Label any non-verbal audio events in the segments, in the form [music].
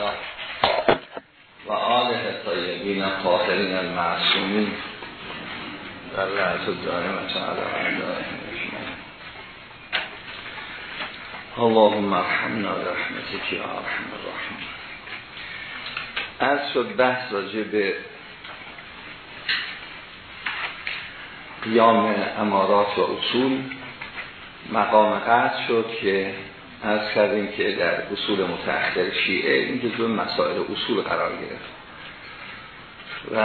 الله. و آله طیبین قاهرین المعصومین. در رعت الدائمت علی اللهم ارحمنا برحمتك یا ارحم الراحمین. از شد بحث راجع به قیام امارات و اصول. مقام قطع شد که از کردیم که در اصول متأخر شیعه این جزو مسائل اصول قرار گرفت. و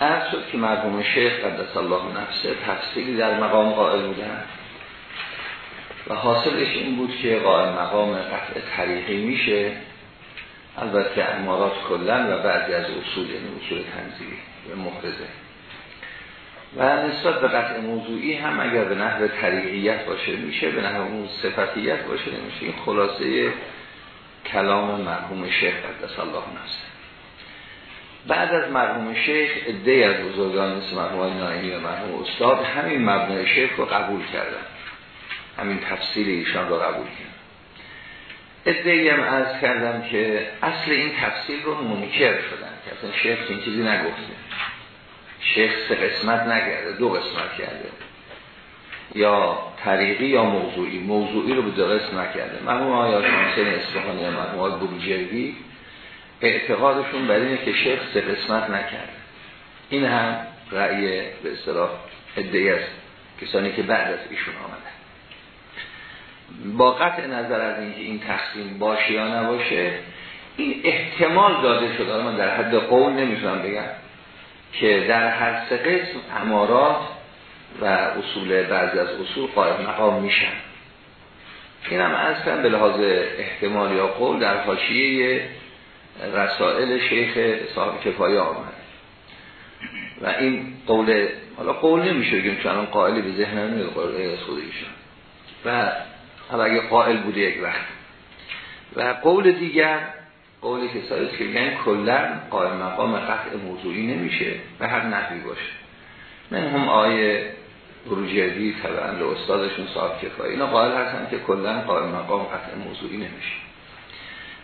از شد که مرحوم شیخ قدس الله نفسه تفصیلی در مقام قائل بودن و حاصلش این بود که قائل مقام قطع طریقی میشه. البته امارات کلن و بعضی از اصول یعنی اصول تنظیری و مخرزه و نسبت به قطع موضوعی هم اگر به نحو طریقیت باشه میشه به نحو صفتیت باشه نمیشه این خلاصه کلام مرحوم شیخ قدس الله نفسه بعد از مرحوم شیخ ادهی از بزرگان مثل مرحوم نایمی و مرحوم استاد همین مبنای شیخ رو قبول کردن. همین تفصیل ایشان رو قبول کردن. ادهی هم از کردم که اصل این تفصیل رو منکر شدن که اصلا شیخ این چیزی نگفته. شیخ سه قسمت نگرده دو قسمت کرده. یا طریقی یا موضوعی. موضوعی رو به دو نکرده. آیا شمسین اصفهانی یا مرحوم آقای بروجردی اعتقادشون بر اینه که شیخ سه قسمت نکرده. این هم رأی به اصطلاح ادعی است. کسانی که بعد از ایشون آمده. با قطع نظر از اینکه این تقسیم باشه یا نباشه این احتمال داده شده. من در حد قول نمی‌تونم بگم. که در هر سه قسم امارات و اصول بعضی از اصول قائم مقام میشن. این هم اصلا به لحاظ احتمال یا قول در حاشیه رسائل شیخ صاحب کفایه آمد. و این قول حالا قول نمیشه بگیم چون قائلی به ذهن نمیاد قول از خود ایشان و حالا اگه قائل بوده یک وقت. و قول دیگر قول کسایی که میگن کلا قائم مقام قطع موضوعی نمیشه به هر نحوی باشه. من هم آیه بروجردی طبعا به استادشون صاحب کفایی اینا قائل هستن که کلا قائم مقام قطع موضوعی نمیشه.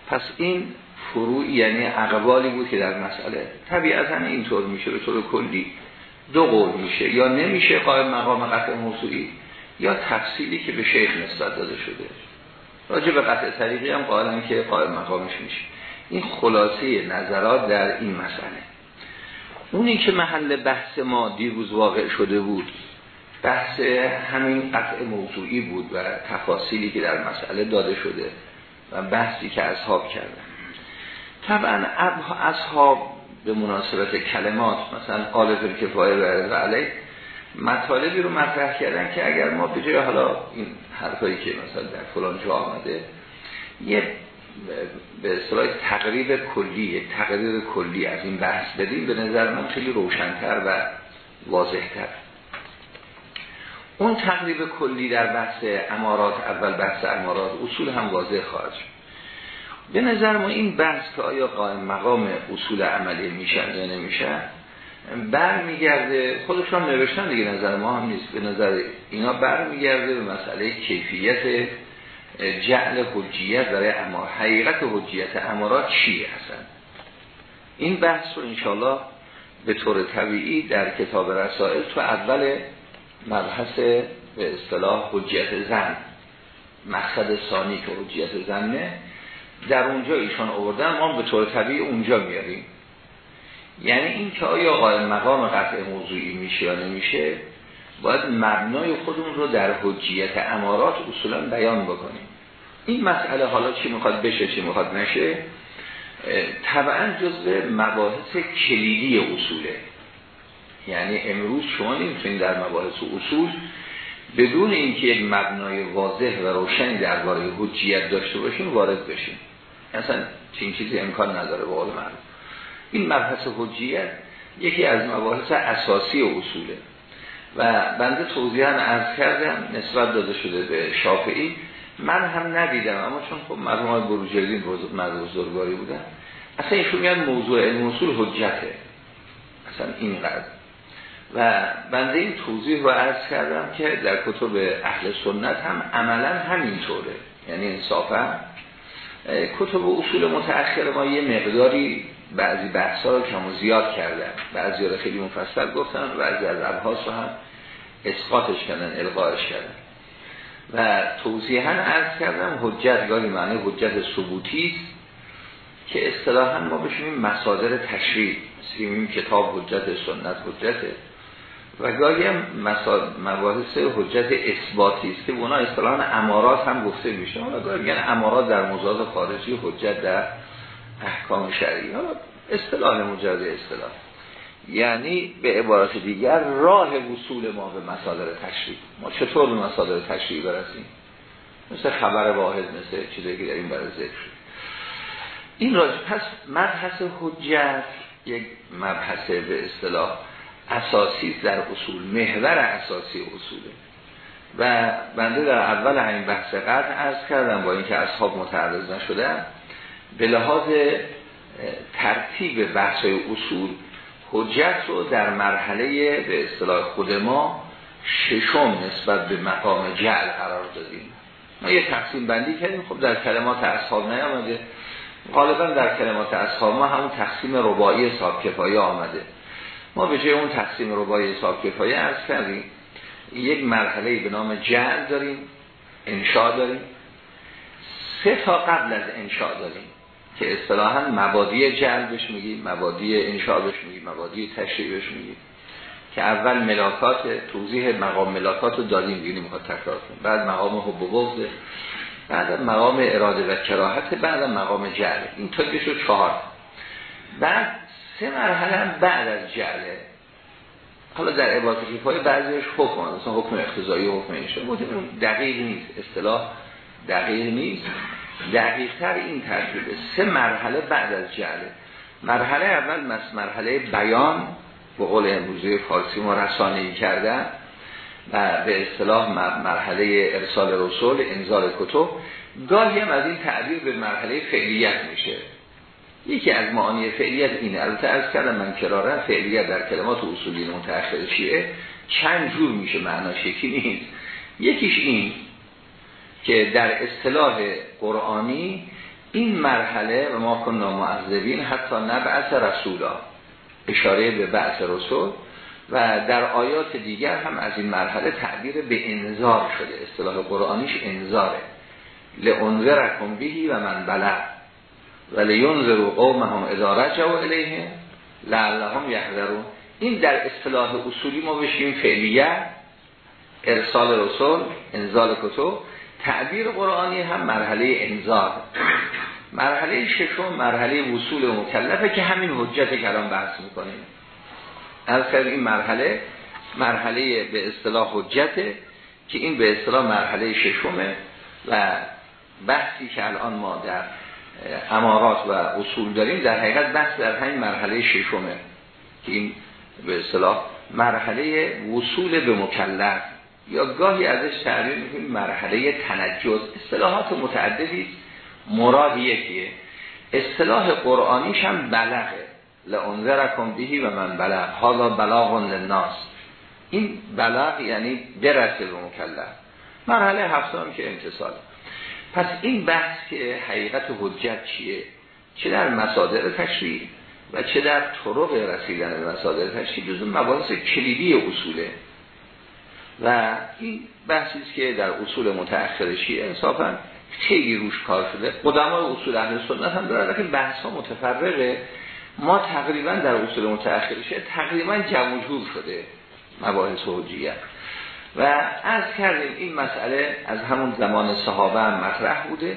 پس این فروع یعنی اقوالی بود که در مسئله. طبیعتا اینطور میشه به طور کلی دو قول میشه. یا نمیشه قائم مقام قطع موضوعی یا تفصیلی که به شیخ نسبت داده شده. راجع به قطع طریقی هم قائلن که قائم مقامش میشه. این خلاصه نظرات در این مسئله. اونی که محل بحث ما دیروز واقع شده بود بحث همین قطع موضوعی بود و تفاصیلی که در مسئله داده شده و بحثی که اصحاب کردن. طبعا اصحاب به مناسبت کلمات مثلا قالب الکفایه و علیه مطالبی رو مطرح کردن که اگر ما به جای حالا این حرفایی که مثلا در فلان جا آمده یه به اصطلاح تقریب کلی تقریب کلی از این بحث بدیم به نظر من خیلی روشنتر و واضحتر. اون تقریب کلی در بحث امارات اول بحث امارات اصول هم واضح خواهد شد. به نظر ما این بحث که آیا قائم مقام اصول عملی میشن یا نمیشن برمیگرده خودشان نوشتن دیگه نظر ما هم نیست. به نظر اینا برمیگرده به مسئله کیفیت جعل حجیت برای امار حقیقت حجیت امارات چیه هستن این بحث رو انشالله به طور طبیعی در کتاب رسائل تو اول مبحث به اصطلاح حجیت زن مقصد ثانی که حجیت زنه در اونجا ایشان آوردن ما به طور طبیعی اونجا میاریم. یعنی این که آیا قائم مقام قطع موضوعی میشه یا نمیشه باید مبنای خودمون رو در حجیت امارات اصولا بیان بکنیم. این مسئله حالا چی می‌خواد بشه چی می‌خواد نشه طبعا جزء مباحث کلیدی اصوله. یعنی امروز شما نمی‌تونید در مباحث اصول بدون اینکه یک مبنای واضح و روشن درباره حجیت داشته باشیم وارد بشیم اصلا چین چیزی امکان نداره به قول این مبحث حجیت یکی از مباحث اساسی اصوله. و بنده توضیحا عرض کردم نسبت داده شده به شافعی. من هم ندیدم اما چون خب مرحوم های بروجردین مرد بزرگواری بودن اصلا ایشون میگن موضوع علم اصول حجته. اصلا اینقدر و بنده این توضیح رو عرض کردم که در کتب اهل سنت هم عملا همینطوره. یعنی انصافا کتب اصول متأخر ما یه مقداری بعضی بحث رو کم و زیاد کردن. بعضی رو خیلی مفصل گفتن بعضی از ابحاث رو هم اسقاطش کردن القاش کردن. و توضیحا عرض کردم حجت گاهی معنی حجت ثبوتی است که اصطلاحا ما بشونیم مصادر تشریع. مثل کتاب حجت سنت حجته. و گاهی هم مباحث حجت اثباتی است که اونا اصطلاحا امارات هم گفته میشه. حالا گاهی میگن امارات در موضوعات خارجی حجت در احکام شرعی. حالا اصطلاح مجرد اصطلاح. یعنی به عبارت دیگر راه وصول ما به مصادر تشریع. ما چطور به مصادر تشریع برسیم؟ مثل خبر واحد مثل چیزایی که این برای ذکر. این راجع پس مبحث حجت یک مبحث به اصطلاح اساسی در اصول محور اساسی اصوله. و بنده در اول همین بحث قطع ارز کردم با اینکه اصحاب متعرض نشدن. به لحاظ ترتیب بحث اصول حجت رو در مرحله به اصطلاح خود ما ششم نسبت به مقام جعل قرار دادیم. ما یه تقسیم بندی کردیم. خب در کلمات اصحاب نیامده. غالبا در کلمات اصحاب ما همون تقسیم ربایی صاحب کفایه آمده. ما به جای اون تقسیم ربایی صاحب کفایه ارز کردیم. یک مرحله به نام جعل داریم. انشاء داریم. سه تا قبل از انشاء داریم. که اصطلاحا مبادی جعل بهش میگیم مبادی انشاء بهش میگیم مبادی تشریع بهش میگیم که اول ملاکات توضیح مقام ملاکات رو داریم دیگه می‌خواد تکرار کنیم. بعد مقام حب و بغض بعد مقام اراده و کراهت بعد مقام جعل. این تا شد چهار. بعد سه مرحله بعد از جعله حالا در عبارت کفایه بعضیش حکم مثلا حکم اقتضایی حکم انشاء. دقیق نیست. اصطلاح دقیق نیست. دقیقتر این ترتیبه. سه مرحله بعد از جعله مرحله اول مرحله بیان به قول امروزه فارسی ما رسانه‌ای کردن و به اصطلاح مرحله ارسال رسول انزال کتب. گاهی هم از این تعبیر به مرحله فعلیت میشه. یکی از معانی فعلیت اینه. البته از کردم من کراره فعلیت در کلمات اصولی متأخر شیعه چند جور میشه معناش؟ یکی نیست. یکیش این که در اصطلاح قرآنی این مرحله و ما کننا معذبین حتی نبعث رسولا اشاره به بعث رسول و در آیات دیگر هم از این مرحله تعبیر به انذار شده اصطلاح قرآنیش انذاره. لانذرکم بهی و من بلغ و لینذروا قومهم اذا رجعوا الیه لعلهم یحذرون. این در اصطلاح اصولی ما بشیم فعلیه ارسال رسول انزال کتب. تعبیر قرآنی هم مرحله انذار. مرحله ششم مرحله وصول مکلفه که همین حجت کلام بحث می‌کنیم. از این مرحله مرحله به اصطلاح حجته که این به اصطلاح مرحله ششمه و بحثی که الان ما در امارات و اصول داریم در حقیقت بحث در همین مرحله ششمه که این به اصطلاح مرحله وصول به مکلف. یا گاهی ازش تعبیر می‌کنیم مرحله تنجز. اصطلاحات متعددی مراد یکیه. اصطلاح قرآنیش هم بلغه. لانذرکم بهی و من بلغ. حالا بلاغ للناس. این بلغ یعنی برسه به مکلف. مرحله هفتم که امتصال پس این بحث که حقیقت حجت چیه؟ چه در مصادر تشریع و چه در طرق رسیدن به مصادر تشریع جزو مباحث کلیدی اصوله. و این بحثی که در اصول متأخر شیعه انصافا خیلی روش کار شده. قدمای اصول اهل سنت هم داره که بحث ها متفرقه. ما تقریبا در اصول متأخر شیعه تقریبا جمع شده مباحث حجیت و از کردیم این مسئله از همون زمان صحابه هم مطرح بوده.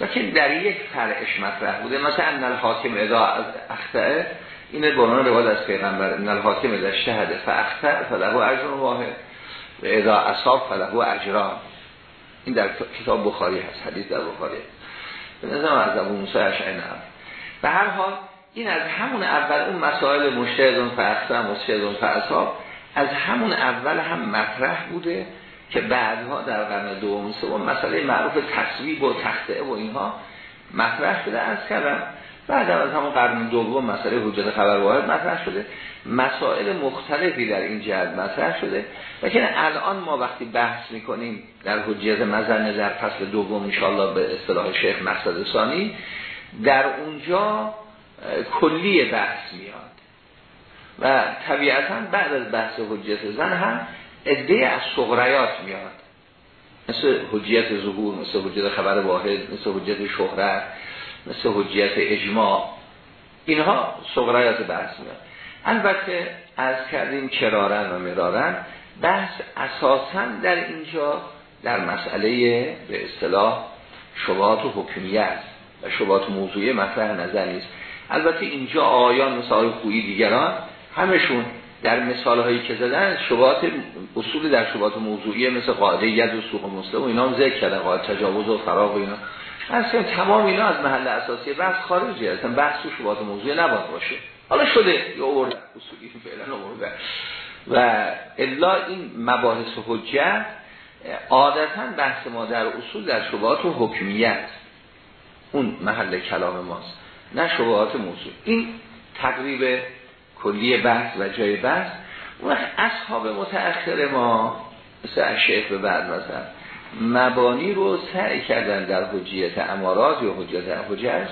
و که در یک فرعش مطرح بوده. مثلا ان الحاکم اذا از اخطأ این به عنوان از پیغمبر ان الحاکم اذا اجتهد فاخطأ فله اجر واحد. و اذا اصاب فله اجران. این در کتاب بخاری هست حدیث در بخاری. به از ابو موسی اشعری به هر حال این از همون اول اون مسائل مشتهدون فاخطأ مشتهدون فاصاب از همون اول هم مطرح بوده که بعدها در قرن دوم سوم مسئله معروف تصویب و تخته و اینها مطرح شده. از کردم بعد از همون قرن دوم مسئله حجت خبر واحد مطرح شده. مسائل مختلفی در این جهت مطرح شده. لیکن الان ما وقتی بحث می‌کنیم در حجت مزنه در فصل دوم انشاءالله به اصطلاح شیخ مقصد ثانی در اونجا کلی بحث میاد. و طبیعتا بعد از بحث حجت زن هم عده از صغریات میاد. مثل حجیت ظهور مثل حجیت خبر واحد مثل حجیت شهرت مثل حجیت اجماع. اینها صغریات بحث میاد. البته از کردیم کرارن و مرارن بحث اساسا در اینجا در مسئله به اصطلاح شبهات و حکمیت و شبهات موضوعی مطرح نظر نیست. البته اینجا آیان مثال خویی دیگران همشون در مثال هایی که زدن شبهات اصول در شبهات موضوعی مثل قاعده ید و سوق مسلم و اینا هم ذکر کردن قاعده تجاوز و فراغ و اینا. اصلا تمام اینا از محل اساسی بحث خارجی اصلا بحث و موضوعی نباید باشه. حالا شده یا اورد اصولی فعلا آورده. و الا این مباحث حجت عادتا بحث ما در اصول در شبهات و حکمیت. اون محل کلام ماست نه شبهات موضوع. این تقریب کلی بحث و جای بحث. اون اصحاب متأخر ما مثل شیخ به بعد مثلا مبانی رو سعی کردن در حجیت امارات یا حجیت حجت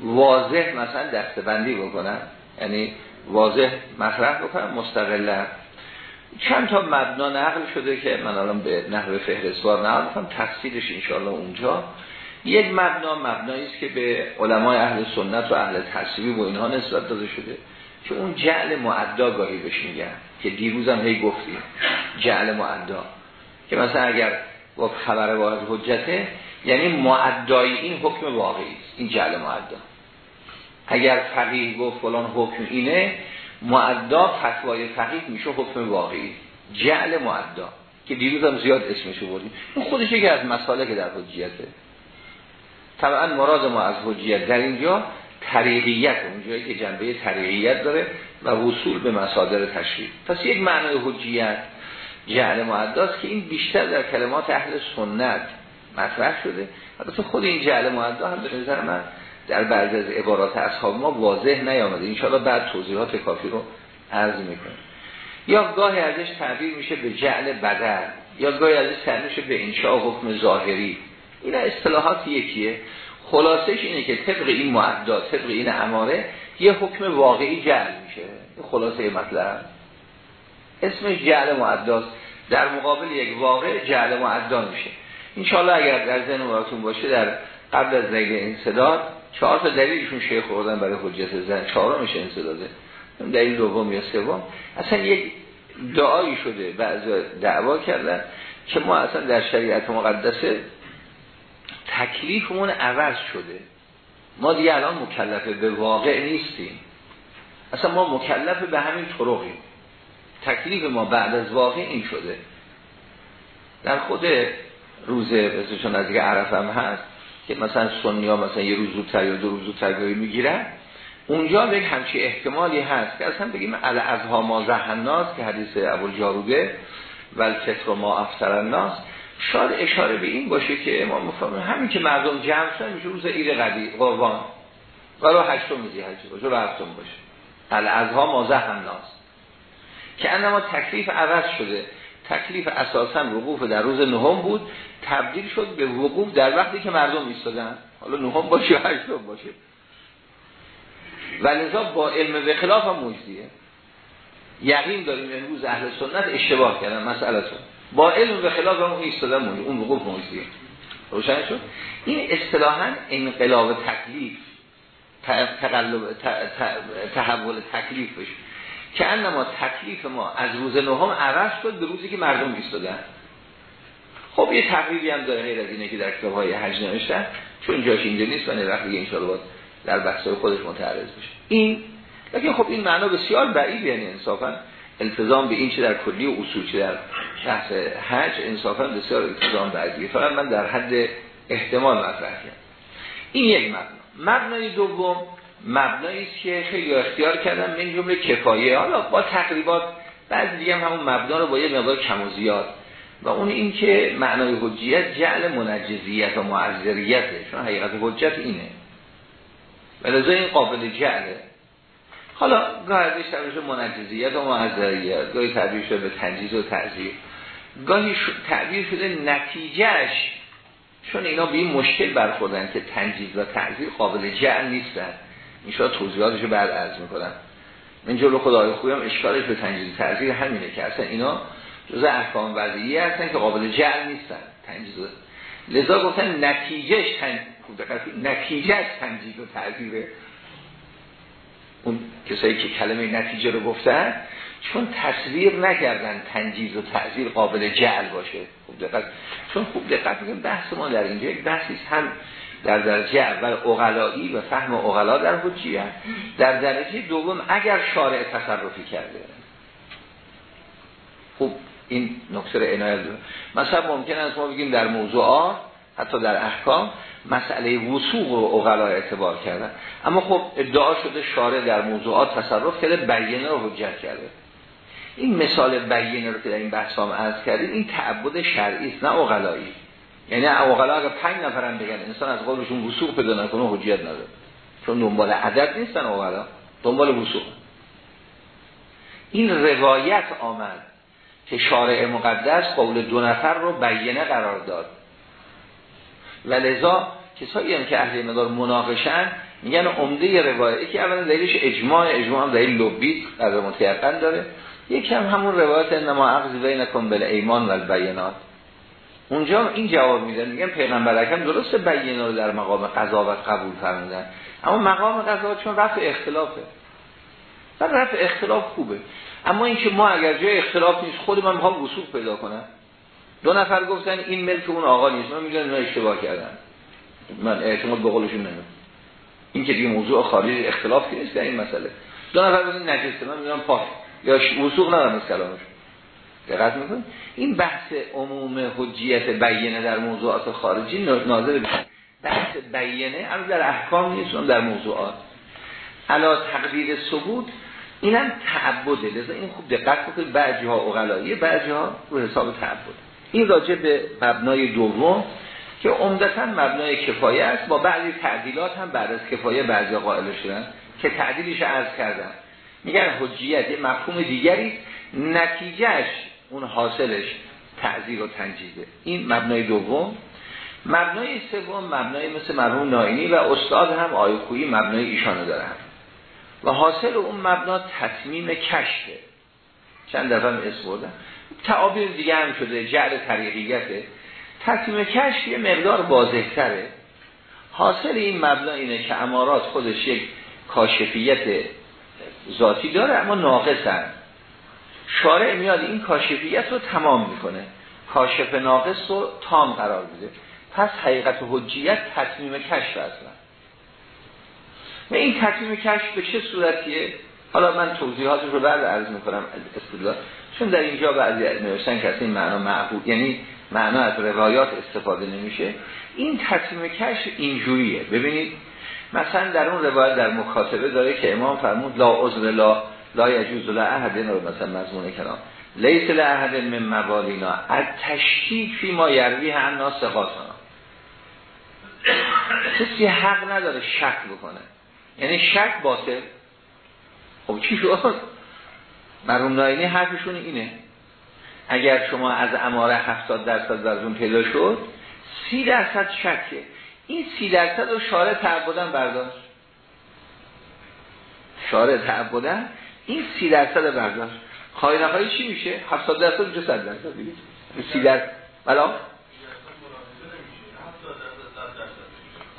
واضح مثلا دستبندی بکنن. یعنی واضح مطرح بکنن مستقلا چند تا مبنا نقل شده که من الان به نحو فهرستوار نقل کنم تفصیلش انشاءالله اونجا. یک مبنا مبنایی است که به علمای اهل سنت و اهل تصویب و اینها نسبت داده شده که اون جعل معدا گاهی بهش میگن که دیروزم هی گفتیم. جعل معدا. که مثلا اگر با خبر واحد حجته یعنی معدای این حکم واقعی است. این جعل معدا. اگر فقیه گفت فلان حکم اینه معدا فتوای فقیه میشه حکم واقعی. جعل معدا که دیروزم زیاد اسمشو بردیم. این خودش یکی از مسائل که در حجیته. طبعا مراد ما از حجیت در اینجا طریقیت اونجایی که جنبه طریقیت داره و وصول به مصادر تشریف پس یک معنای حجیت جعل معداست که این بیشتر در کلمات اهل سنت مطرح شده. البته خود این جعل معدا هم به نظر من در بعض از عبارات اصحاب ما واضح نیامده. انشاءالله بعد توضیحات کافی رو عرض می‌کنه یا گاهی ازش تعبیر میشه به جعل بدل یا گاهی ازش تعبیر میشه به انشاء حکم ظاهری. این اصطلاحات یکیه. خلاصش اینه که طبق این معدا طبق این اماره یه حکم واقعی جعل میشه. خلاصه مطلب. اسمش جعل معداست در مقابل یک واقع جعل معدا میشه. انشاءالله اگر در ذهن باشه در قبل از ذکر انصداد چهار تا دلیلشون شیخ خوردن برای حجت زن. چهارمش انصداده دلیل دوم یا سوم اصلا یک دعایی شده. بعض دعوا کردن که ما اصلا در شریعت مقدسه تکلیفمون عوض شده. ما دیگه الان مکلفه به واقع نیستیم. اصلا ما مکلف به همین طرقیم. تکلیف ما بعد از واقع این شده. در خود روز چون از دیگه عرف هم هست که مثلا سنی ها مثلا یه روز زودتر یا دو روز زودتر می‌گیرن. اونجا به همچی احتمالی هست که اصلا بگیم ها ما زهناس که حدیث ابو جاروبه و الفطر ما الناس شاید اشاره به این باشه که امام مفهوم همین که مردم جمع شدن میشه روز عید قربان. ولو هشتم ذی‌حجه باشه و هفتم باشه. الازها مازه هم ناس که انما تکلیف عوض شده. تکلیف اساسا وقوف در روز نهم بود. تبدیل شد به وقوف در وقتی که مردم ایستادن. حالا نهم باشه هشتم باشه. و لذا با علم به خلاف هم مجدیه. یقین داریم امروز اهل سنت اشتباه کردن مسئلتون با علم به خلاف اون ایستادن اون وقوف موجودیه روشن شد؟ این اصطلاحا انقلاب تکلیف تقلب تحول تکلیف بشه. که انما تکلیف ما از روز نهم عوض شد به روزی که مردم ایستادن. خب یه تقریبی هم داره غیر از اینه که در کتاب های حج نوشتن چون جاش اینجا نیست و وقتی دیگه انشاءالله در بحث خودش متعرض بشه. این لیکن خب این معنا بسیار بعید یعنی انصافا التزام به این چه در کلی و اصول چه در بحث حج انصافا بسیار التزام بعدیه. فقط من در حد احتمال مطرح کردم. این یک مبنا. مبنای دوم مبنایی است که خیلی اختیار کردم من جمله کفایه. حالا با تقریبات بعضی دیگه هم همون مبنا رو با یه مقدار کم و زیاد و اون این که معنای حجیت جعل منجزیت و معذریته. چون حقیقت حجت اینه. ولذا این قابل جعله. حالا گاهی ازش منجزیت و معذریت گاهی تعبیر شده به تنجیز و تعذیر گاهی تعبیر شده نتیجهش چون اینا به این مشکل برخوردن که تنجیز و تعذیر قابل جعل نیستن. این شاید توضیحاتشو بعد عرض می‌کنم. من جلو آقای خویی هم اشکالش به تنجیز تعذیر همینه که اصلا اینا جزء احکام وضعی هستن که قابل جعل نیستن. تنجیز لذا گفتن نتیجهش تن... نتیجه تنجیز و تعذیره اون کسایی که کلمه نتیجه رو گفتن چون تصویر نکردن تنجیز و تعذیر قابل جعل باشه. خوب دقت. چون خوب دقت میگم بحث ما در اینجا یک بحثی هم در درجه اول اغلایی و فهم اغلا در حجیه در درجه دوم اگر شارع تصرفی کرده. این نکته عنایت مثلا ممکن است ما بگیم در موضوعات حتی در احکام مسئله وسوق رو اغلا اعتبار کردن. اما خب ادعا شده شارع در موضوعات تصرف کرده بیانه رو حجت کرده. این مثال بیانه رو که در این بحث هم عرض کردیم این تعبد شرعی است نه اغلایی یعنی اغلا اگر پنج نفرم بگن انسان از قولشون وسوق پیدا نکنه حجیت نداره. چون دنبال عدد نیستن اغلا دنبال وسوق این روایت آمد. که شارع مقدس قول دو نفر رو بیانه قرار داد. و لذا کسایی هم که اهل مدار مناقشن میگن عمده روایتی که اولا دلیلش اجماع اجماع هم دلیل لبی قدر متیقن داره. یکی هم همون روایت انما عقض بینکن بل ایمان و البینات اونجا این جواب میدن میگن پیغمبر اکرم درست رو در مقام قضاوت قبول فرمودن. اما مقام قضاوت چون رفع اختلافه. و رفع اختلاف خوبه. اما اینکه ما اگر جای اختلاف نیست خود من می‌خوام وصول پیدا کنم. دو نفر گفتن این ملک اون آقا نیست. من میگن اینا اشتباه کردن. من اعتماد به قولشون نمیم این که دیگه موضوع خارج اختلاف نیست در این مسئله. دو نفر گفتن نجسته من میگم پاک. یا وسوق ندارم از کلامش دقت میکن این بحث عموم حجیت بیانه در موضوعات خارجی ناظر بشه بحث بیانه اما در احکام نیست در موضوعات. علا تقدیر ثبوت اینم تعبده لذا این خوب دقت بکنید بعضی ها اغلایی بعضی ها رو حساب تعبد. این راجع به مبنای دوم که عمدتا مبنای کفایه است. با بعضی تعدیلات هم بعد از کفایه بعضی قائل شدن که تعدیلش عرض کردن میگن حجیت یه مفهوم دیگری نتیجهش اون حاصلش تعذیر و تنجیده این مبنای دوم. مبنای سوم مبنای مثل مرحوم ناینی و استاد هم آیکویی مبنای ایشانو دارن. و حاصل اون مبنا تصمیم کشته چند دفعه اسم بردن تعابیر دیگه هم شده جعل طریقیته. تصمیم کشف یه مقدار بازهتره حاصل این مبنا اینه که امارات خودش یک کاشفیت ذاتی داره اما ناقصن. شارع میاد این کاشفیت رو تمام می‌کنه. کاشف ناقص رو تام قرار میده. پس حقیقت و حجیت تصمیم کشف اصلا و این تصمیم کشف به چه صورتیه؟ حالا من توضیحاتش رو بعد عرض می‌کنم استدلال. چون در اینجا بعضی نوشتن که این معنا معبود یعنی معنا از روایات استفاده نمیشه. این تصمیم کشف اینجوریه. ببینید مثلا در اون روایت در مکاتبه داره که امام فرمود لا عذر لا لا یجوز لا احد رو مثلا مضمون کلام. لیس لا احد من موالینا از تشکیک فی ما یروی هم ناسقاتنا کسی حق نداره شک بکنه. یعنی شک باطل. خب چی شد؟ مرحوم ناینی حرفشون اینه. اگر شما از اماره 70 درصد وزن پیدا شد سی درصد شکه. این سی درصد رو شارع تعبدن برداشت. شارع تعبدن این سی درصد برداشت. خواهی نخواهی چی میشه؟ 70 درصد میشه 100 درصد دیگه. سی درصد بلا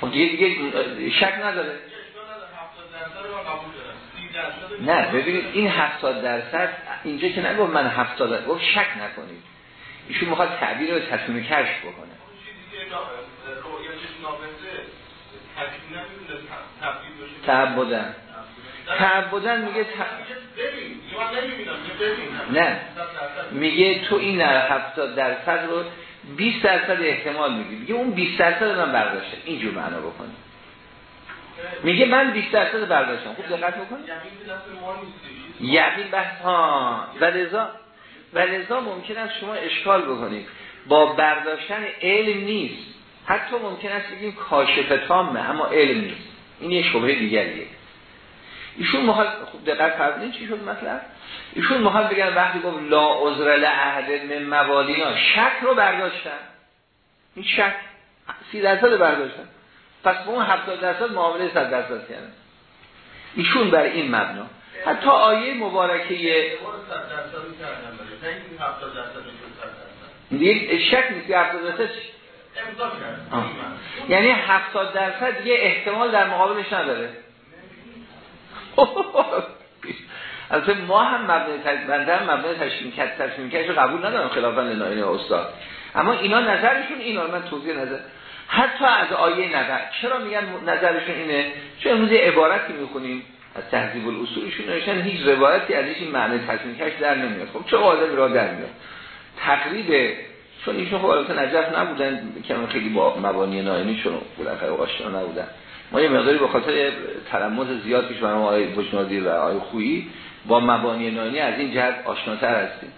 خب دیگه دیگه شک نداره. نه ببینید این 70 درصد اینجا که نگفت من 70 درصد گفت شک نکنید. ایشون می‌خواد تعبیر رو تصمیم کشف بکنه. تعبدن. تعبدن میگه نه. میگه تو این 70 درصد رو 20 درصد احتمال میگی. میگه اون 20 درصد من برداشته اینجور معنا بکنی میگه من 20 درصد برداشتم. خوب دقت بکنید یقین بحث ها. و لذا و لذا ممکن است شما اشکال بکنید. با برداشتن علم نیست. حتی ممکن است بگیم کاشف تامه اما علم نیست. این یه شبهه دیگریه. ایشون محال خوب دقت فرمودین چی شد مثلا ایشون محال بگن وقتی گفت لا عذر لعهد من موالینا شک رو برداشتن. این شک سی درصد برداشتن. پس به اون 70 درصد معامله 100 درصد کردن. ایشون بر این مبنا. حتی آیه مبارکه دیگه شک نیست 70 درصد. یعنی 70 درصد دیگه احتمال در مقابلش نداره. [laughs] البته ما هم مبنای بنده هم مبنای تشکیم کرد تشکیم کردش قبول ندارم خلافا لناین استاد. اما اینا نظرشون اینا من توضیح نظر حتی از آیه نظر. چرا میگن نظرشون اینه؟ چون امروز عبارتی می‌خونیم. از تهذیب الاصولشون نوشتن هیچ روایتی از این معنی تصمیم کش در نمیاد. خب چه آدمی را در میاد؟ تقریب چون ایشون خب البته نجف نبودن که خیلی با مبانی ناینیشون بودن خیلی آشنا نبودن. ما یه مقداری به خاطر تلمس زیاد پیش برام آقای بشنادی و آقای خویی با مبانی ناینی از این جهت آشناتر هستیم.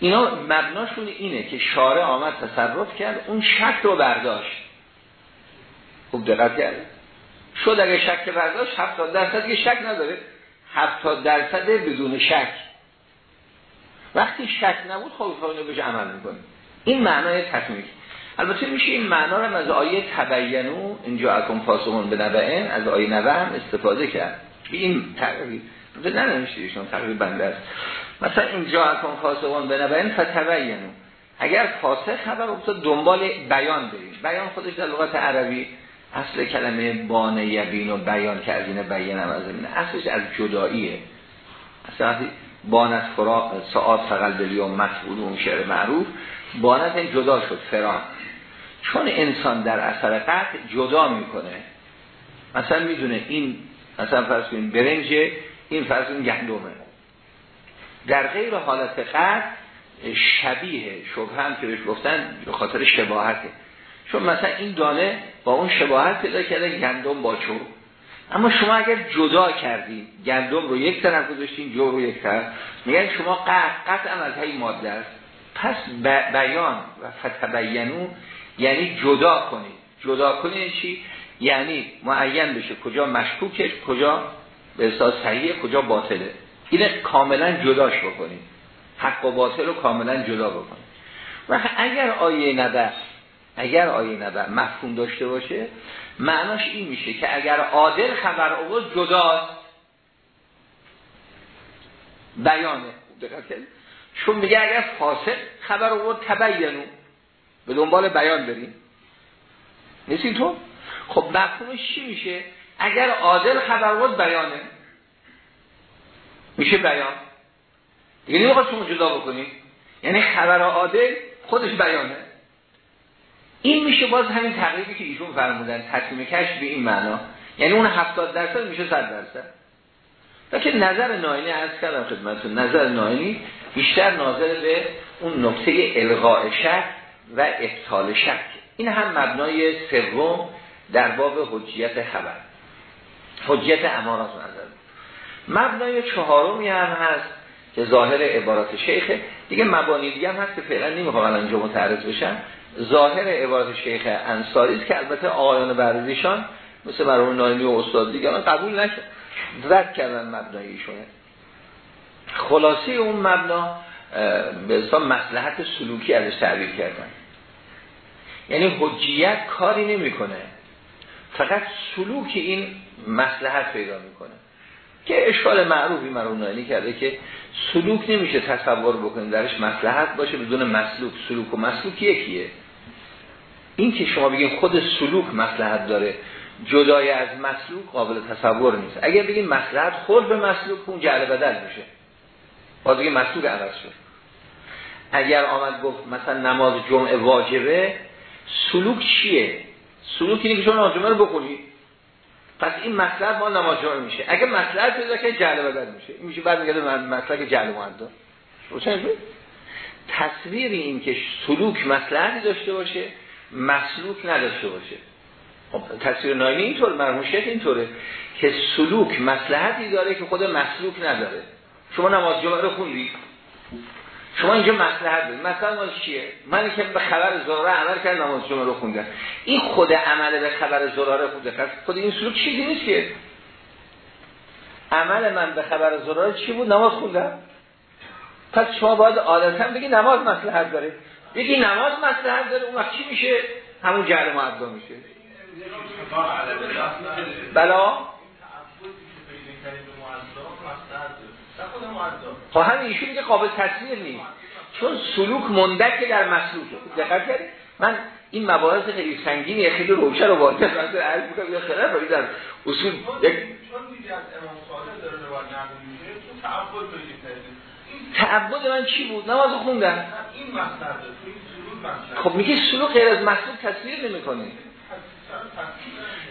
اینا مبناشون اینه که شارع آمد تصرف کرد اون شک رو برداشت. خوب دقت کرد شد اگه شک برداشت 70 درصد یه شک نداره. 70 درصد بدون شک. وقتی شک نبود خب اینو بهش عمل می‌کنه این معنای تکمیل البته میشه این معنا رو از آیه تبینو اینجا اکم فاسمون به نبعین از آیه نبع هم استفاده کرد. این تقریب نمیشه ایشون تقریب بنده است. مثلا اینجا اکم فاسمون به نبعین فتبینو. اگر فاسق خبر افتاد دنبال بیان بریم. بیان خودش در لغت عربی اصل کلمه بان یبین و بیان که از این بیان هم از این اصلش از جداییه. اصلا بانت فرا ساعت فقل بلیوم مسئول اون شعر معروف. بانت این جدا شد فران. چون انسان در اثر قطع جدا می‌کنه مثلا می‌دونه این مثلا فرض کنیم برنج این فرض کنیم گندمه. در غیر حالت قطع شبیه شبه هم که بهش گفتن به خاطر شباهته. چون مثلا این دانه با اون شباهت پیدا کرده گندم با چوب اما شما اگر جدا کردید گندم رو یک طرف گذاشتین جو رو یک طرف میگن شما قطع قطع از های ماده است. پس بیان و فتبینو یعنی جدا کنید. جدا کنید چی؟ یعنی معین بشه کجا مشکوکه کجا به احساس صحیحه کجا باطله. اینه کاملا جداش بکنید. حق و باطل رو کاملا جدا بکنید. و اگر آیه نبر اگر آیه نبر مفهوم داشته باشه معناش این میشه که اگر عادل خبر آورد جداست بیانه چون میگه اگر فاسق خبر آورد تبینو به دنبال بیان بریم. نیست تو خب مفهومش چی میشه؟ اگر عادل خبر بود بیانه. میشه بیان. دیگه نمی‌خواد شما جدا بکنیم. یعنی خبر عادل خودش بیانه. این میشه باز همین تقریبی که ایشون فرمودن تصمیم کش به این معنا. یعنی اون هفتاد درصد میشه صد درصد. که نظر ناینی از کردم خدمتتون نظر ناینی بیشتر ناظر به اون نقطه الغاء شک و ابطال شک. این هم مبنای سوم در باب حجیت خبر. حجیت امارات نظر مبنای چهارمی هم هست که ظاهر عبارات شیخه. دیگه مبانی دیگه هم هست که فعلا نمی‌خوام الان جمع تعرض بشن ظاهر عبارات شیخ انصاری است که البته آقایان بردیشان مثل مرحوم نایمی و استاد دیگه من قبول نکرد رد کردن مبناییشونه خلاصه اون مبنا به حساب مسلحت سلوکی ازش تعبیر کردن. یعنی حجیت کاری نمی‌کنه. فقط سلوک این مسلحت پیدا می‌کنه. که اشکال معروفی مرونانی کرده که سلوک نمیشه تصور بکنید درش مسلحت باشه بدون مسلوک. سلوک و مسلوک یکیه. این که شما بگین خود سلوک مسلحت داره جدای از مسلوک قابل تصور نیست. اگر بگین مسلحت خود به مسلوک اون جعل بدل میشه. باز بگین مسلوک عوض شد. اگر آمد گفت مثلا نماز جمعه واجبه سلوک چیه؟ سلوک اینه که شما نماز رو بکنید پس این مطلب ما نماز جمعه میشه. اگه مطلب پیدا که جعل بدل میشه. این میشه بعد میگه مطلب جعل مؤدد روشن تصویر این که سلوک مصلحتی داشته باشه مسلوک نداشته باشه. خب تصویر نایمی اینطور مرموم شیخ اینطوره که سلوک مصلحتی داره که خود مسلوک نداره. شما نماز جمعه رو خوندید شما اینجا مصلحت دارید. مثلا ما چیه؟ من که به خبر زراره عمل کردم نماز جمعه رو خوندم. این خود عمل به خبر زراره خود خود این سلوک چیزی نیست که. عمل من به خبر زراره چی بود؟ نماز خوندم. پس شما باید عادتا بگی نماز مصلحت داره بگی نماز مصلحت داره اون وقت چی میشه؟ همون جعل معدا میشه. بلا خب همین ایشون که قابل تصویر نیست. چون سلوک مندک در مسلوکه دقت کردید من این مباحث خیلی سنگینی خیلی روشن رو واضح از عرض می‌کنم یا خیلی ولی در اصول یک تعبد من چی بود؟ نماز خوندم. این خب میگه سلوک غیر از مسلوک تصویر نمی‌کنه.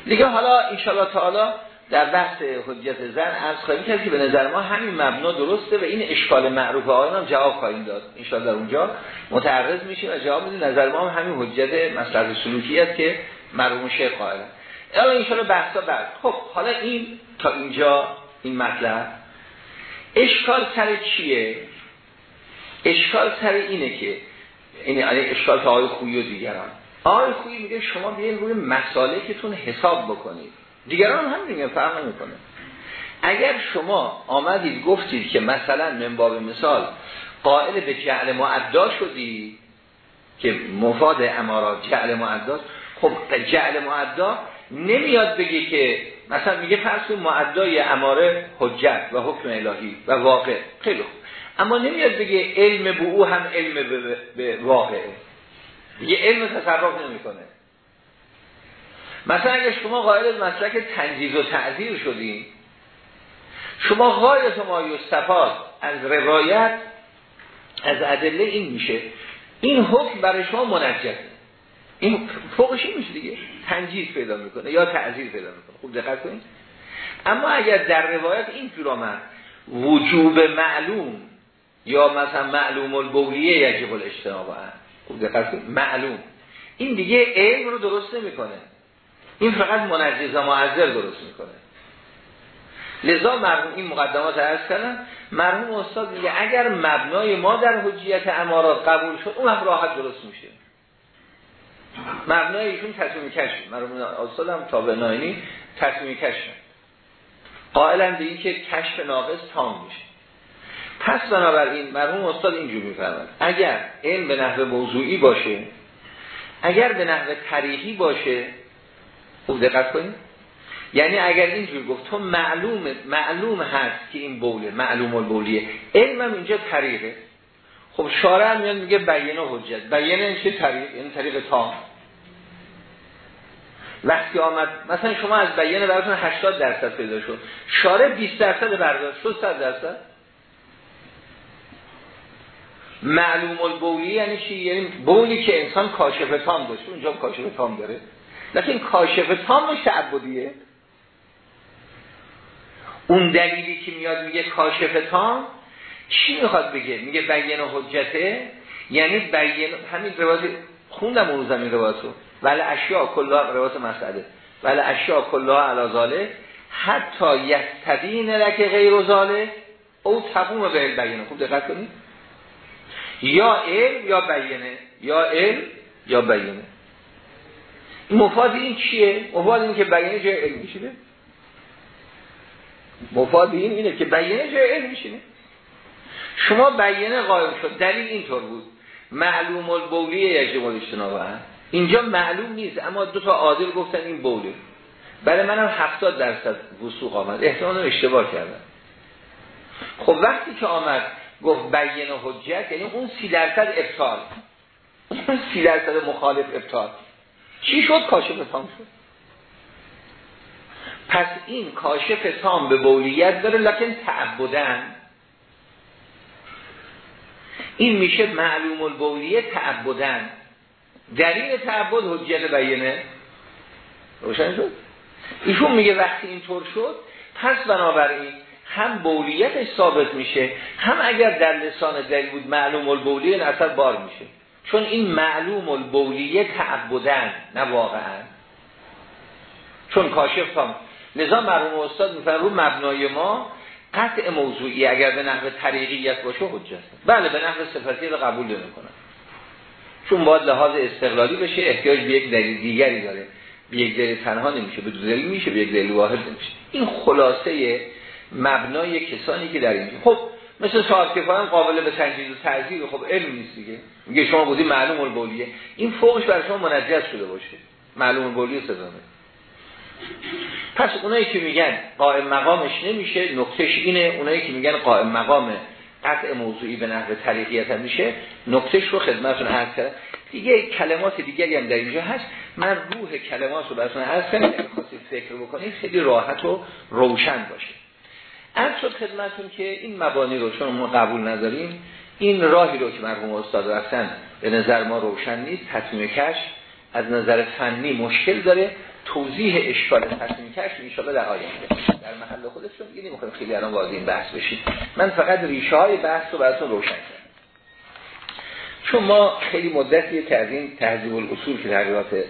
دیگه حالا انشاءالله تعالی در بحث حجت زن از خواهیم کرد که به نظر ما همین مبنا درسته و این اشکال معروف آقایان هم جواب خواهیم داد. انشاءالله در اونجا متعرض میشیم و جواب میدیم. نظر ما هم همین حجت مسئله سلوکی است که مرحوم شیخ قائل. حالا انشاءالله بحثا بعد. خب حالا این تا اینجا این مطلب. اشکال سر چیه؟ اشکال سر اینه که این یعنی اشکال تا آقای خویی و دیگران. آقای خویی میگه شما بیاین روی مسالکتون حساب بکنید. دیگران هم میگن فرق نمی‌کنه. اگر شما آمدید گفتید که مثلا من باب مثال قائل به جعل معدا شدی که مفاد امارات جعل معدا خب جعل معدا نمیاد بگه که مثلا میگه فرض معدای اماره حجت و حکم الهی و واقع. خیلی خوب. اما نمیاد بگه علم به او هم علم به, به واقع. یه علم تصرف نمی‌کنه. مثلا اگر شما قائل مسلک تنجیز و تعذیر شدیم شما غایت ما یستفاد از روایت از ادله این میشه. این حکم برای شما منجد این فوقشی میشه دیگه. تنجیز پیدا می‌کنه یا تعذیر پیدا می‌کنه. خوب دقت کنید. اما اگر در روایت این جور آمد وجوب معلوم یا مثلا معلوم البولیه یجب الاجتناب خوب دقت کنید. معلوم. این دیگه علم رو درست نمی‌کنه. این فقط منجز و معذر درست می‌کنه. لذا مرحوم این مقدمات عرض کردن مرحوم استاد میگه اگر مبنای ما در حجیت امارات قبول شد اون هم راحت درست میشه. مبنای ایشون تصمیم کشف مرحوم استاد هم تابع ناینی تصمیم کشف قائلا به این که کشف ناقص تام میشه. پس بنابراین مرحوم استاد اینجور میفرمد اگر علم به نحو موضوعی باشه اگر به نحو تاریخی باشه خوب دقت کنید. یعنی اگر اینجور گفت تو معلوم معلوم هست که این بوله معلوم البولیه. علمم اینجا طریقه. خب شارع میاد میگه بیانه حجت. بیانه این چه طریق؟ این طریق تام. وقتی آمد مثلا شما از بیانه براتون 80 درصد پیدا شد. شارع 20 درصد برداشت. شد 100 درصد. معلوم البولی یعنی چی؟ یعنی بولی که انسان کاشف تام داشت اونجا کاشف تام داره. لیکن کاشف تام تعبدیه. اون دلیلی که میاد میگه کاشف تام چی می‌خواد بگه؟ میگه بیان حجته. یعنی بیان همین روایت خوندم اون زمین روایتو. ولی اشیاء کلها روایت مسئله ولی اشیاء کلها علازاله حتی یستدین لک غیر زاله او تقوم به بیانه خوب دقت کنید. یا علم یا بیانه یا علم یا بیانه مفاد این چیه؟ مفاد این که بیانه جای علم میشینه. مفاد این اینه که بیانه جای علم میشینه. شما بیانه قائم شد. دلیل اینطور بود. معلوم البولیه یجب الاجتناب اینجا معلوم نیست اما دو تا عادل گفتن این بوله برای منم 70 درصد وسوق آمد. احتمال اشتباه کردم. خب وقتی که آمد گفت بیان حجت یعنی اون سی درصد ابطال. اون سی درصد مخالف ابطال. چی شد؟ کاشف تام شد. پس این کاشف تام به بولیت داره لکن تعبدن. این میشه معلوم البولیه تعبدن. دلیل تعبد حجت بیانه. روشن شد؟ ایشون میگه وقتی اینطور شد پس بنابراین هم بولیتش ثابت میشه هم اگر در لسان دلیل بود معلوم البولیه اثر بار میشه. چون این معلوم البولیه تعبدن نه واقعا. چون کاشف تام لذا مرحوم استاد میفرمون رو مبنای ما قطع موضوعی اگر به نحو طریقیت باشه حجت. بله به نحو صفتی رو قبول نمی‌کنن چون باید لحاظ استقلالی بشه احتیاج به یک دلیل دیگری داره. به یک دلیل تنها نمیشه به دو دلیل میشه به یک دلیل واحد نمیشه. این خلاصه مبنای کسانی که در اینجا. خب مثل صاحب کفایه قابل به تنجید و تعذیر خب علم نیست دیگه. میگه شما بودی معلوم البولیه این فوقش برای شما منجز شده باشه. معلوم البولیه سزانه پس اونایی که میگن قائم مقامش نمیشه نکتهش اینه اونایی که میگن قائم مقام قطع موضوعی به نحو طریقیت هم میشه نکتهش رو خدمتتون عرض کردم. دیگه کلمات دیگری هم در اینجا هست. من روح کلمات رو براتون عرض کردم. فکر بکنید خیلی راحت و روشن باشه. عرض شد خدمتون که این مبانی رو چون ما قبول نداریم این راهی رو که مرحوم استاد رفتن به نظر ما روشن نیست تصمیم کش از نظر فنی مشکل داره. توضیح اشکال تصمیم کش ان در آینده. در محل خودش رو دیگه خیلی الان وارد این بحث بشیم. من فقط ریشه های بحث رو براتون روشن کردم. چون ما خیلی مدتی که از این تهذیب الاصول که تغییرات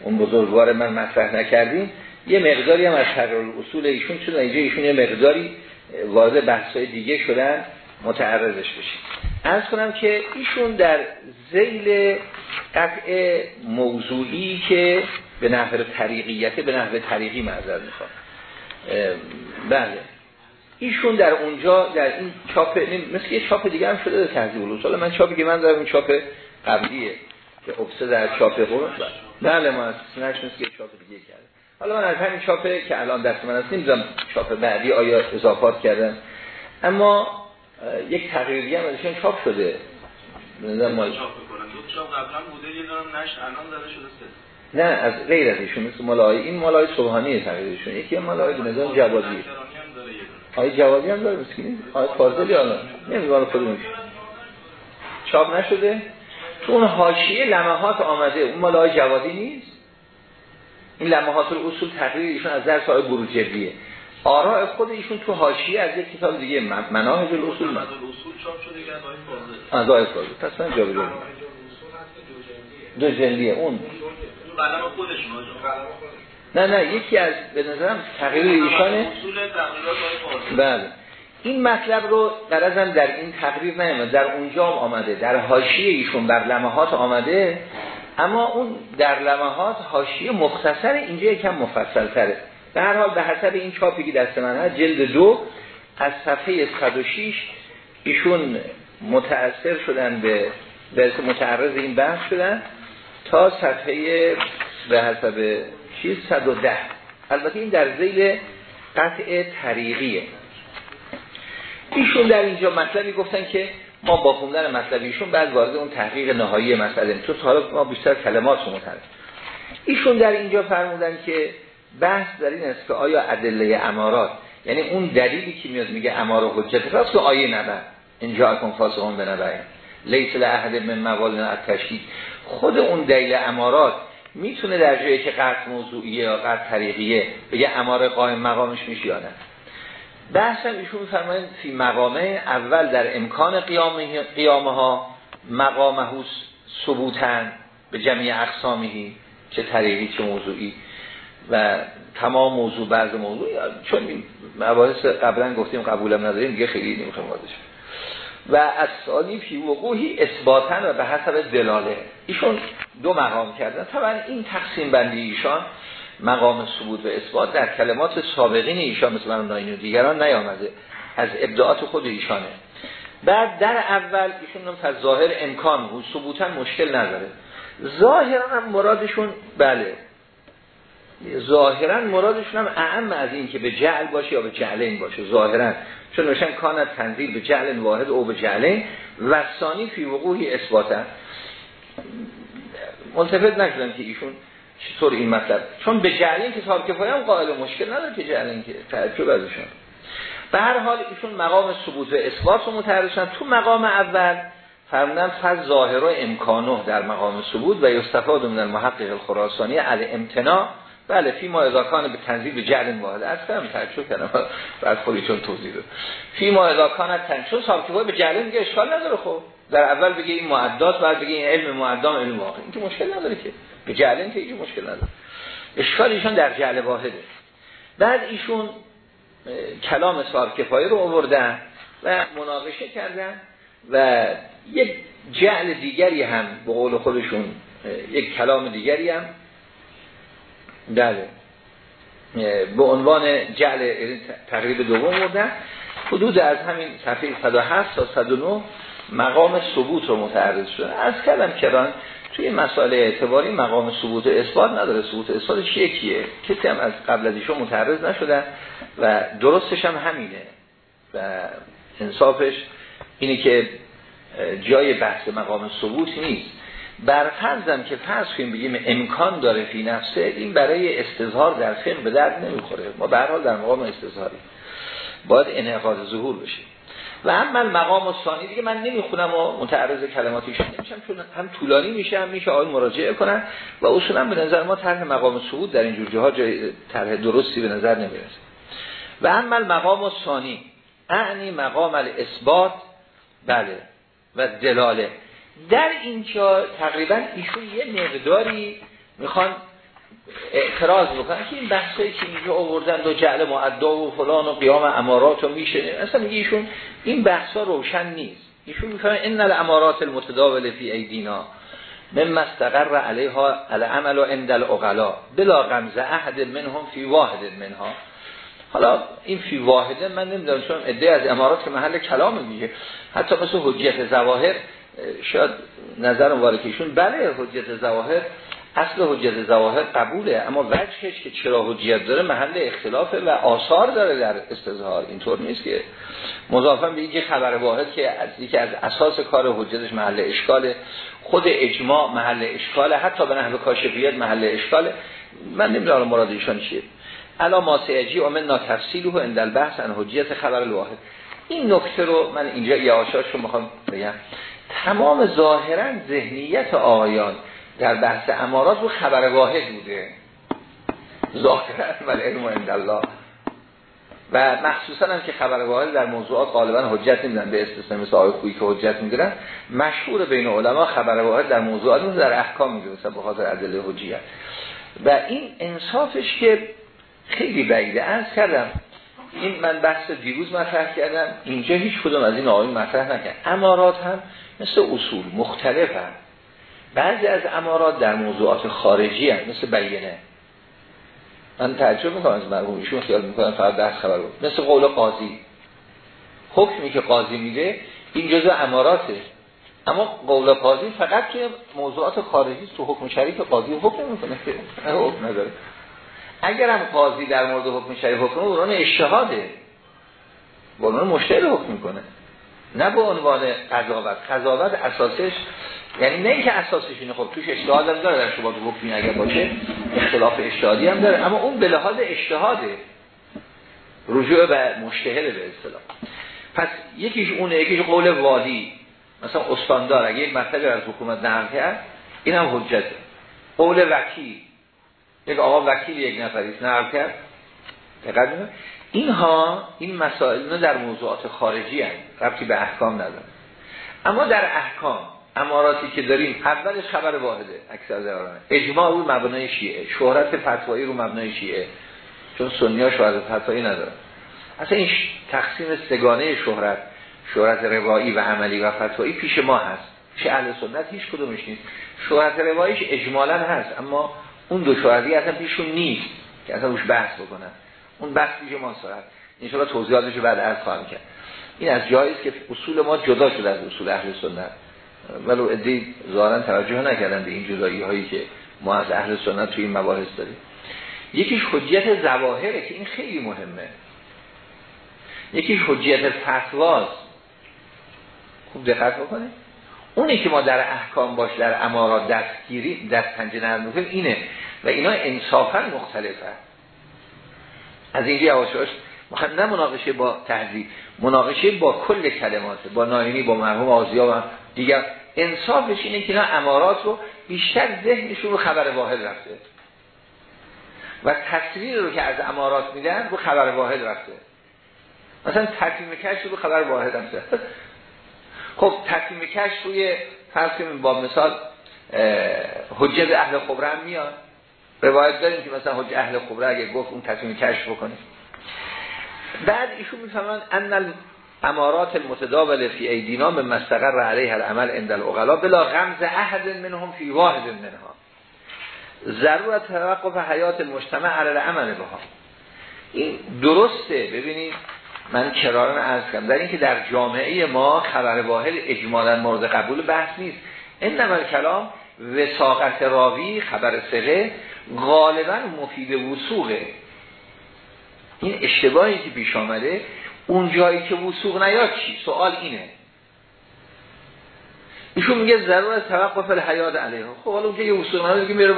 اون بزرگوار من مطرح نکردیم یه مقداری هم از تغییر اصول ایشون چون اینجا ایشون یه مقداری وارد بحث های دیگه شدن متعرضش بشیم. از کنم که ایشون در زیل قطع موضوعی که به نحو طریقیت به نحو طریقی معذر می‌خوام. بله. ایشون در اونجا در این چاپ مثل یه چاپ دیگه هم شده در تهذیب الاصول. من چاپی که من دارم این چاپ قبلیه که ابسه در چاپ قرآن بله. ما مثل که چاپ دیگه کرده حالا من از همین چاپه که الان دست من هست نمی‌دونم چاپ بعدی آیا اضافات کردن. اما یک تغییری هم ازشون چاپ شده. نظر ما چاپ بکنن دو چاپ قبلا بوده یه دارم نشر الان داده شده نه از غیر از ایشون مثل مالای این مالای صبحانی تغییرشون یکی مالای به نظر جوادی. آقای جوادی هم داره مسکینی آقای فاضلی حالا. نمی‌دونم خودمون چاپ نشده؟ تو اون حاشیه لمحات آمده. اون مالای جوادی نیست؟ این لمحات اصول تقریر ایشون از درس های بروجردیه. آراء خود ایشون تو حاشیه از یک کتاب دیگه مناهج الاصول من از آقای فاضل. پس من جا دو جلدیه. اون. نه نه یکی از به نظرم تقریر ایشانه. بله. این مطلب رو قرضم در این تقریر نیامده در اونجا آمده. در حاشیه ایشون بر لمحات آمده. اما اون در لمحات حاشیه مختصر اینجا یکم مفصل تره به هر حال به حسب این چاپی که دست من هست جلد دو از صفحه 106 ایشون متأثر شدن به به متعرض این بحث شدن تا صفحه به حسب چیز 110 البته این در زیل قطع طریقیه. ایشون در اینجا مطلبی گفتن که ما با خوندن مطلبیشون بعد وارد اون تحقیق نهایی مسئله تو حالا ما بیشتر کلمات رو ایشون در اینجا فرمودن که بحث در این است که آیا ادله امارات یعنی اون دلیلی که میاد میگه امار و حجت راست که آیه نبر اینجا اکن فاسقون به نبرین لیس لعهد من موالن التشهید خود اون دلیل امارات می‌تونه در جایی که قطع موضوعیه یا قطع طریقیه بگه امار قائم مقامش میشه یا نه. بحثم ایشون فرمایند فی مقامه اول در امکان قیامه, قیامه ها مقامه ثبوتن به جمعی اقسامهی چه طریقی چه موضوعی و تمام موضوع بعض موضوع. چون مباحث قبلا گفتیم قبولم نداریم دیگه خیلی نمی‌خوام واضح و از سالی فی وقوعی اثباتن و به حسب دلاله. ایشون دو مقام کردن. طبعا این تقسیم بندی ایشان مقام ثبوت و اثبات در کلمات سابقین ایشان مثل من و دیگران نیامده. از ابداعات خود ایشانه. بعد در اول ایشون هم ظاهر امکان بود. ثبوتا مشکل نداره. ظاهرا هم مرادشون بله. ظاهرا مرادشون هم اعم از این که به جعل باشه یا به جعلین باشه. ظاهرا. چون نوشن کانت تنزیل به جعل واحد او به جعلین و ثانی فی وقوعی اثباتن ملتفت نشدن که ایشون چطور این مطلب؟ چون به جعلین که صاحب کفایه هم قائل مشکل نداره که جعلین که تعجب ازشون به هر حال ایشون مقام ثبوت و اثبات رو متعرض تو مقام اول فرمودن فز ظاهر و امکانه در مقام ثبوت و یستفاد من المحقق الخراسانی علی امتناع بله فی ما اضاکان به تنظیم به جعل واحد. از کنم تعجب کردم. بعد چون توضیح داد. فی ما اضاکان تن. چون صاحب به جعل میگه اشکال نداره خب. در اول بگه این معدات بعد بگه این علم معدام علم واقع این که مشکل نداره که. به جعل که هیچ مشکل نداره. اشکال ایشون در جعل واحده. بعد ایشون کلام صاحب کفایه رو آوردن و مناقشه کردن و یک جعل دیگری هم به قول خودشون یک کلام دیگری هم بله به عنوان جعل تقریب دوم بودن حدود از همین صفحه 107 تا 109 مقام ثبوت رو متعرض شده. از کلم کران توی مسائل اعتباری مقام ثبوت اثبات نداره. ثبوت اثباتش یکیه. کسی هم از قبل از ایشون متعرض نشدن و درستش هم همینه. و انصافش اینه که جای بحث مقام ثبوت نیست. بر فرضم که فرض کنیم بگیم امکان داره فی نفسه این برای استظهار در فقه به درد نمی‌خوره. ما به در مقام استظهاری باید انعقاد ظهور بشه. و هم مقام و ثانی دیگه من نمی‌خونم و متعرض کلماتیش نمیشم چون هم طولانی میشه هم میشه آقای مراجعه کنن و اصولا به نظر ما طرح مقام صعود در اینجور جاها جای طرح درستی به نظر نمی‌رسه. و هم مقام و ثانی. اعنی مقام الاثبات بله و دلاله. در اینجا تقریبا ایشون یه مقداری می‌خوان اعتراض بکنن که این بحثایی که اینجا آوردن دو جعل معدا و فلان و قیام امارات و میشه. اصلا میگه ایشون این بحثا روشن نیست. ایشون می‌خوان ان الامارات المتداول فی ایدینا من مستقر علیها العمل عند العقلا بلا غمز احد منهم فی واحد منها. حالا این فی واحده من نمی‌دونم چون عده از امارات که محل کلام میگه. حتی مثل حجیت زواهر شاید نظر مبارکیشون بله حجیت زواهر اصل حجیت زواهر قبوله اما وجهش که چرا حجیت داره محل اختلافه و آثار داره در استظهار اینطور نیست که. مضافن به اینکه خبر واحد که از یکی از اساس کار حجیتش محل اشکاله خود اجماع محل اشکاله حتی به نحو کاشفیت محل اشکاله. من نمی‌دونم مراد ایشان چیه. الا ما سیجی و من ناتفصیله اندل بحث ان حجیت خبر الواحد. این نکته رو من اینجا یه رو می‌خوام بگم. تمام ظاهرا ذهنیت آیان در بحث امارات رو خبر واحد بوده. ظاهرا ولی علم الله. و مخصوصا هم که خبر واحد در موضوعات غالبا حجت نمیدن. به استثناء مثل آیه که حجت می‌گیرن مشهور بین علما خبر واحد در موضوعات در احکام مثلا به خاطر ادله حجیت. و این انصافش که خیلی بعیده از کردم. این من بحث دیروز مطرح کردم. اینجا هیچ کدوم از این آقایون مطرح نکرد. امارات هم مثل اصول مختلف هم. بعضی از امارات در موضوعات خارجی هم مثل بیینه من تعجب می‌کنم از مرحوم ایشون خیال می‌کنم فقط بحث خبر بود. مثل قول قاضی. حکمی که قاضی میده این جزء اماراته. اما قول قاضی فقط توی موضوعات خارجی تو حکم شریف قاضی حکم می‌کنه. که حکم نداره. اگر هم قاضی در مورد حکم شریف حکم اون اشتهاده. اون مشتهد حکم می‌کنه. نه به عنوان قضاوت. قضاوت اساسش یعنی نه اینکه اساسش اینه خب توش اجتهاد هم داره در شبات حکمی اگر باشه اختلاف اجتهادی هم داره. اما اون به لحاظ اجتهاده رجوع به مشتهد به اصطلاح. پس یکیش اونه یکیش قول والی مثلا استاندار اگه یک مطلب از حکومت نقل کرد این هم حجته قول وکیل. یک آقا وکیل یک نفری نقل کرد. دقیق اینها این مسائل در موضوعات خارجی هست ربطی به احکام نداره اما در احکام اماراتی که داریم اولش خبر واحده اکثر دارن اجماع رو مبنای شیعه شهرت فتوایی رو مبنای شیعه چون سنی ها شهرت فتوایی ندارن. اصلا این تقسیم سگانه شهرت شهرت روایی و عملی و فتوایی پیش ما هست. پیش اهل سنت هیچ کدومش نیست. شهرت رواییش اجمالا هست اما اون دو شهرتی اصلا پیشون نیست که اصلا روش بحث بکنن. اون بحث پیش ما صورت ان توضیحاتش بعد از خواهم کرد. این از جایی که اصول ما جدا شده از اصول اهل سنت. ولو ادی ظاهرا توجه نکردن به این جدایی هایی که ما از اهل سنت توی این مباحث داریم. یکیش حجیت زواهره که این خیلی مهمه. یکیش حجیت فتواست خوب دقت بکنه اونی که ما در احکام باش در امارات دستگیری دست پنجه نرم اینه. و اینا انصافا مختلفه. از اینجا یواشاش نه مناقشه با تهذیب مناقشه با کل کلمات با ناینی با مرحوم آزیا و دیگر. انصافش اینه که اینا امارات رو بیشتر ذهنشون رو خبر واحد رفته. و تصویر رو که از امارات میدن رو خبر واحد رفته. مثلا تصمیم کش رو خبر واحد رفته. [laughs] خب تصمیم کش روی فرض با مثال حجت اهل خبره میاد. روایت داریم که مثلا حجت اهل خبره اگه گفت اون تصمیم کش بکنه. بعد ایشون می‌فهمن ان امارات المتداول فی ایدینا به مستقر علیه العمل عند الاغلا بلا غمز احد منهم فی واحد منها. ضرورت توقف حیات المجتمع علی العمل بها. این درسته. ببینید من کرارن از کردم. در اینکه در جامعه ما خبر واحد اجمالا مورد قبول بحث نیست. این نمال کلام وساقت راوی خبر سقه غالبا مفید وسوقه. این اشتباهی که پیش آمده اون جایی که وسوق نیاد چی؟ سوال اینه. ایشون میگه ضرور از توقف الحیات علیه خب حالا اونجا یه وسوق نیاد میگه میره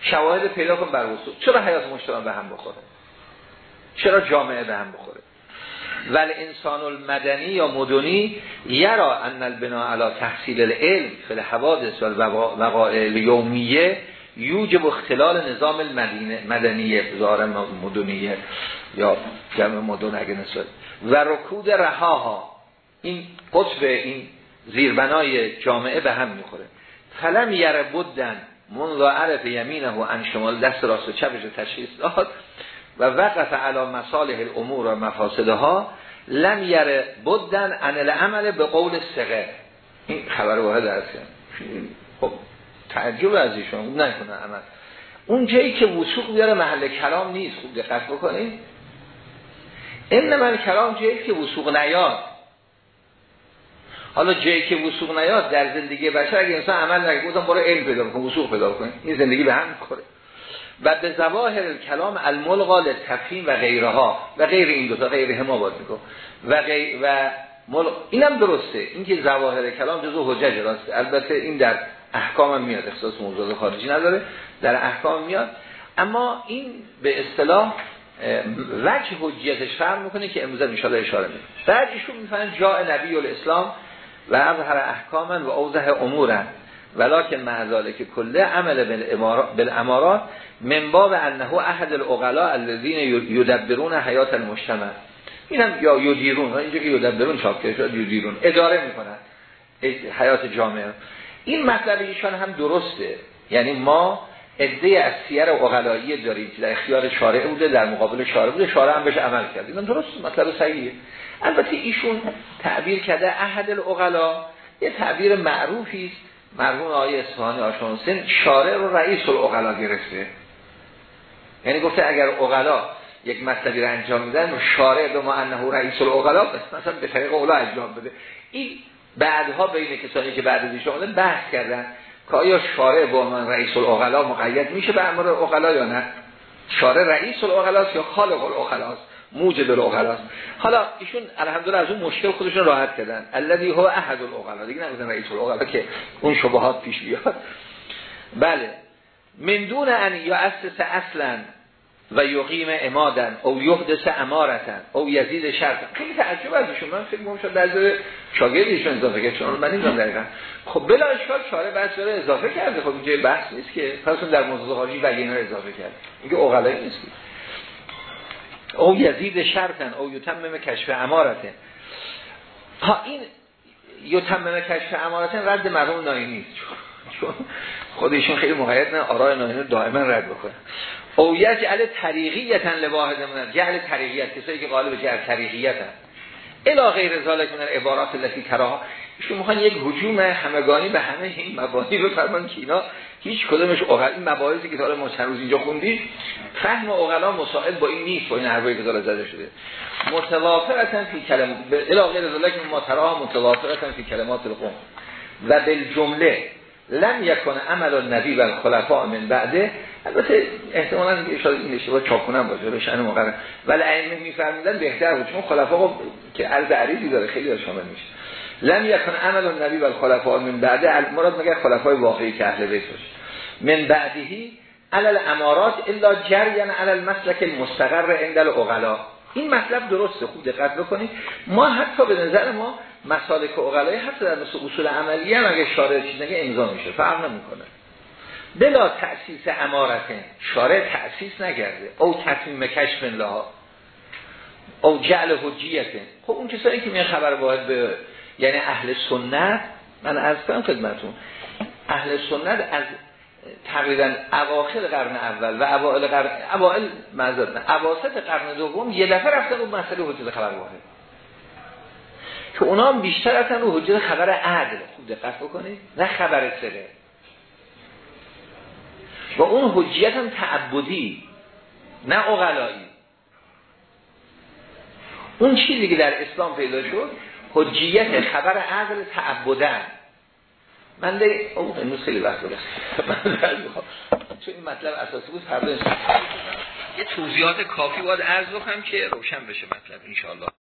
شواهد پیدا کن بر وسوق. چرا حیات مشترک به هم بخوره؟ چرا جامعه به هم بخوره؟ ول انسان المدنی یا مدنی یرا ان البنا علی تحصیل العلم فی الحوادث و وقائع یومیه یوجب اختلال نظام المدینه مدنیه زار مدنیه یا جمع مدن اگه نسبت. و رکود رهاها. این قطب این زیربنای جامعه به هم می‌خوره. فلم یره بودن منذ عرف یمینه و انشمال دست راست و چپش تشخیص داد و وقف علا مصالح الامور و مفاسدها. لم یره بودن ان العمل به قول سقه. این خبر واحد هست. خب تعجب از ایشون نکنه عمل. اون جایی که وسوق بیاره محل کلام نیست. خوب دقت بکنید این من کلام جایی که وسوق نیاد. حالا جایی که وسوق نیاد در زندگی بشر اگه انسان عمل نکنه گفتم برو علم پیدا کن وسوق پیدا کن. این زندگی به هم می‌خوره. و به زواهر کلام الملغا للتفهیم و غیرها. و غیر این دو تا غیر هما باز میکن و غیر و مل... اینم درسته. اینکه زواهر کلام جزو حجج راست. البته این در احکام هم میاد اختصاص موضوع خارجی نداره در احکام میاد. اما این به اصطلاح وجه حجیتش فرم می‌کنه که امروز ان اشاره می‌کنه. بعد ایشون می‌فهمن جاء نبی الاسلام و اظهر احکاما و اوضح امورا ولکن معذاله که کله عمل بالامارات من باب انه احد الاغلا الذين یدبرون حیات المجتمع. اینم یا یدیرون اینجا که یدبرون چاپ شد یدیرون. اداره می‌کنن. حیات جامعه. این مطلب ایشان هم درسته. یعنی ما عده از سیر اغلایی داریم که در اختیار شارع بوده در مقابل شارع بوده شارع هم بهش عمل کرد این درست مطلب صحیحه. البته ایشون تعبیر کرده احد الاغلا یه تعبیر معروفی است. مرحوم آقای اصفهانی آشانسین شارع رو رئیس الاغلا گرفته. یعنی گفته اگر اغلا یک مطلبی رو انجام میدن شارع به ما انه رئیس الاغلا مثلا به طریق اولا انجام بده. این بعدها بین کسانی که بعد از ایشون بحث کردن که آیا شارع با من رئیس الاغلا مقید میشه به امر الاغلا یا نه؟ شارع رئیس الاغلاست یا خالق الاغلاست موجد الاغلاست حالا ایشون الحمدلله از اون مشکل خودشون راحت کردن. الذي هو احد الاغلا. دیگه نگفتن رئیس الاغلا که اون شبهات پیش بیاد. بله. من دون ان یؤسس اصلا و یقیم امادن او یحدث امارتن او یزید شرط. خیلی تعجب از ایشون من فکر می‌کنم در شاگرد ایشون اضافه کرد چون من نمی‌دونم دقیقاً. خب بلا اشکال شارع بحث داره اضافه کرده. خب اینجا بحث نیست که پس در موضوع خارجی و اینا اضافه کرد میگه اوغلایی نیست او یزید شرطن او یتمم کشف امارتن. ها این یتمم کشف امارتن رد مرحوم ناینی نیست. چون خودشون خیلی مقید نه آرای ناینی دائما رد بکنه او یجعل طریقیتا لواحد من جعل طریقیت کسایی که قالب جعل طریقیت هم الا غیر ذالک من عبارات التي تراها. ایشون می‌خوان یک حجوم همگانی به همه این مبانی رو فرمان که اینا هیچ کدومش اوغل. این مباحثی که حالا ما چند روز اینجا خوندید فهم اوغلا مساعد با این نیست با این حرفایی که داره زده شده. متوافقتا فی کلمات الا غیر ذالک ما تراها متوافقتا فی کلمات القوم. و بالجمله لم یکن عمل النبی و خلفاء من بعده البته احتمالاً شاء این اشتباه چاپونم باشه به شأن مقرر. ولی ائمه میفرمودن بهتر بود چون خلفا که عرض عریضی داره خیلی شامل میشه. لم یکن عمل النبی و خلفاء من بعده مراد مگر خلفای واقعی که اهل بیت باشه. من بعدهی علل امارات الا جریان علل مسلک المستقر عند الاغلا این مطلب درسته خوب دقت بکنید. ما حتی به نظر ما مسالک اغلای حتی در مثل اصول عملی هم اگه شارع چیز نگه امضا میشه فرق نمی‌کنه. بلا تأسیس امارته شارع تأسیس نگرده. او تصمیم کشف لها او جعل حجیته. خب اون کسایی که میان خبر باید به یعنی اهل سنت من از کنم خدمتون اهل سنت از تقریبا اواخر قرن اول و اوائل قرن اوائل معذرت اواسط قرن دوم یه دفعه رفتن اون مسئله حجت خبر واحد. که اونا هم بیشتر رفتن رو حجت خبر عدل. خوب دقت بکنید نه خبر سره. و اون حجیت هم تعبدی نه اغلایی اون چیزی که در اسلام پیدا شد حجیت خبر عقل تعبدن. من ده اون امروز خیلی وقت من چون [laughs] این مطلب اساسی بود فردا یه توضیحات کافی باید عرض بکنم که روشن بشه مطلب انشاءالله.